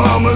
Mama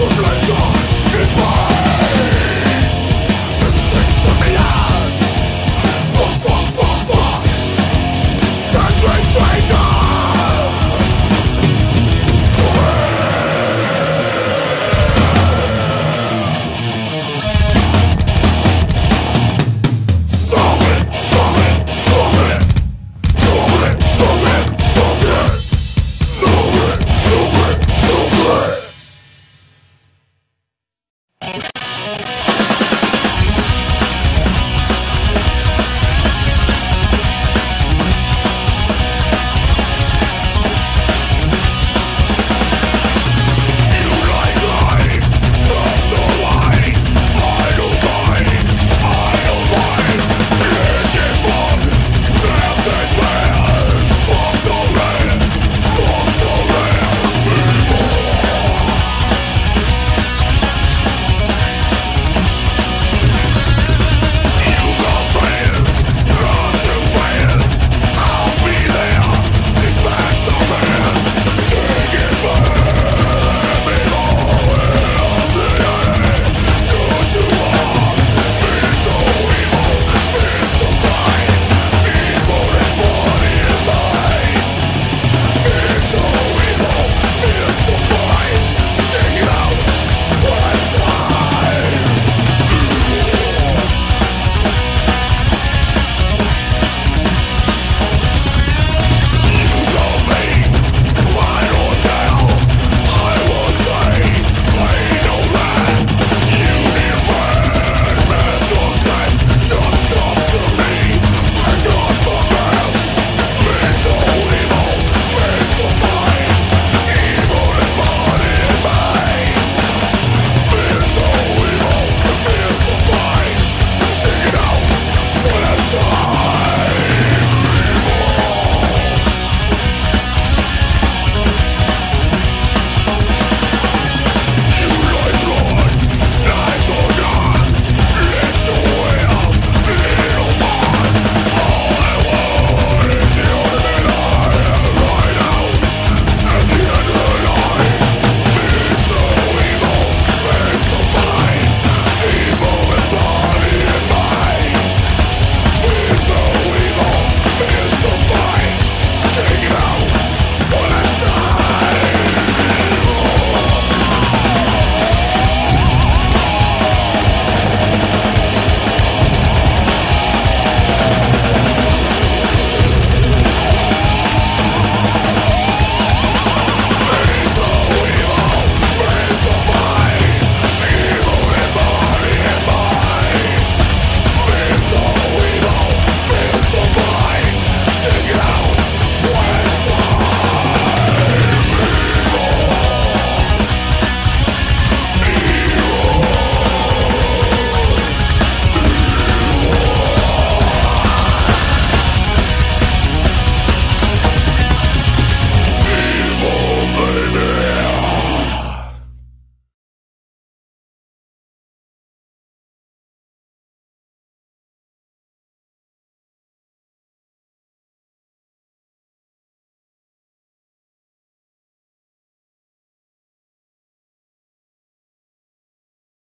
Goodbye